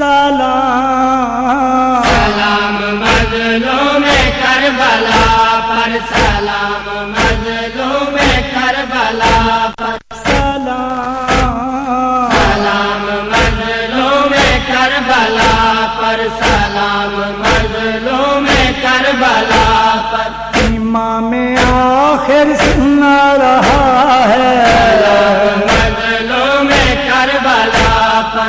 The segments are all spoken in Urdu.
سلام۔ سلام میں کربلا پر سلام مظلوم کربلا پر سلام۔ سلام مظلوم کربلا پر سلام مظلوم کربلا پر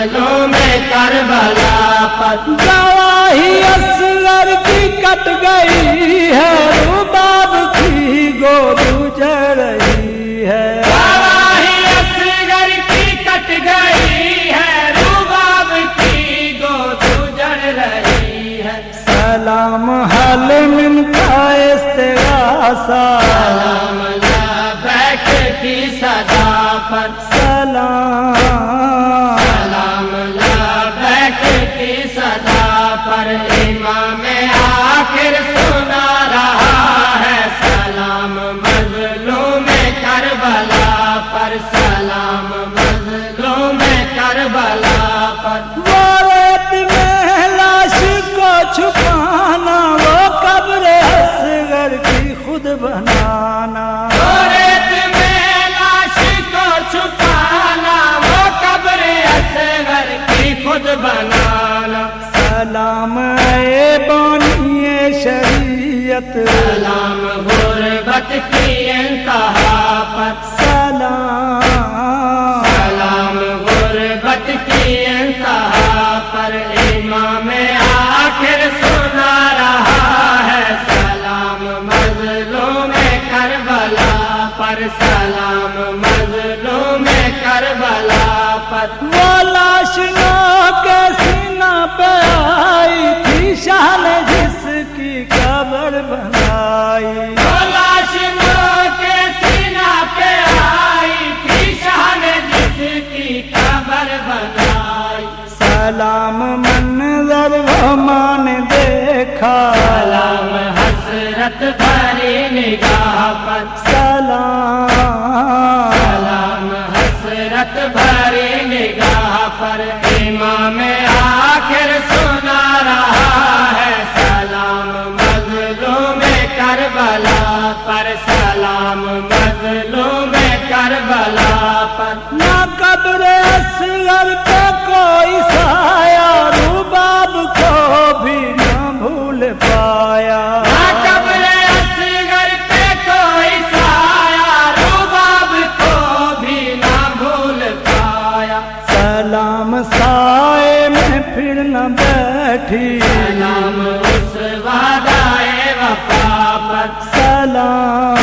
گلوں میں کربلا گواہی اسلر کی کٹ گئی ہے باب کی گود جڑ ہے۔ شریعت سلام غربت کی انتہا پر۔ سلام۔ سلام غربت کی انتہا پر۔ امام آخر سنا رہا ہے۔ سلام مظلوم کربلا پر۔ سلام مظلوم کربلا پر۔ کربلا پر سلام مظلوم کربلا پر۔ نہ قبر اصغر پہ کوئی سایہ سلام۔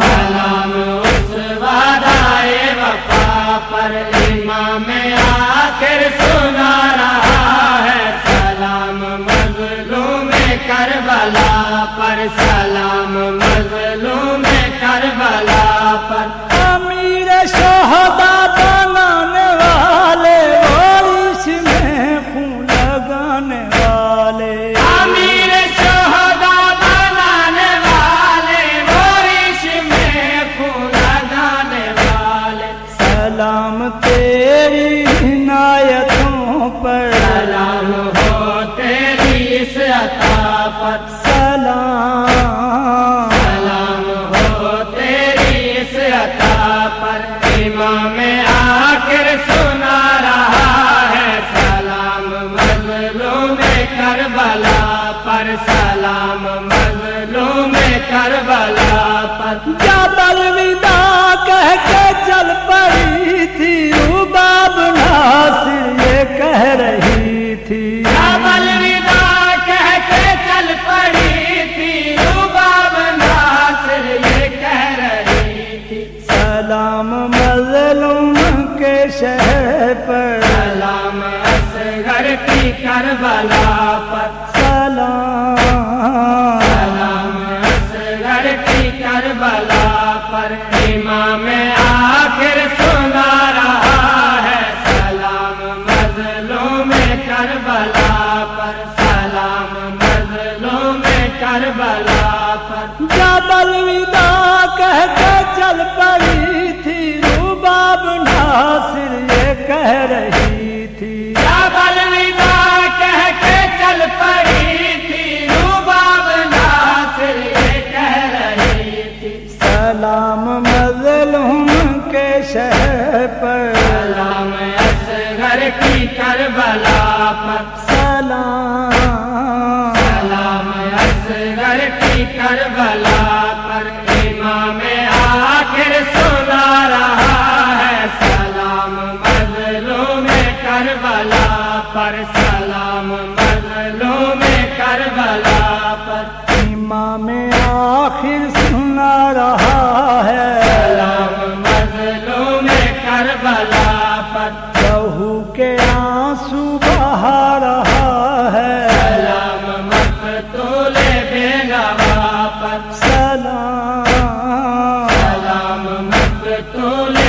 سلام اس وعدائے وفا پر امام آخر سنا رہا ہے۔ سلام مظلوم کربلا پر سلام مظلوم کربلا پر۔ امیر شہدا بنانے والے بارش میں خون لگانے والے۔ مظلوم کربلا پر سلام مظلوم کربلا پر جب الوداع کہہ کے چل پڑی تھی روباب ناس یہ کہہ رہی تھی۔ جب الوداع کہہ کے چل پڑی تھی روباب ناس یہ کہہ رہی تھی۔ سلام مظلوم کے شہر پر۔ سلام اصغر کی کربلا پر سلام۔ سلام اصغر کی کربلا پر امام آخر سنا رہا ہے۔ سلام مظلوم کربلا پر، سلام مظلوم کربلا پر۔ جب الوداع کہہ کے چل پڑی تھی روباب ناصر یہ کہہ رہی پر سلام اصغر کی کربلا پر۔ سلام تو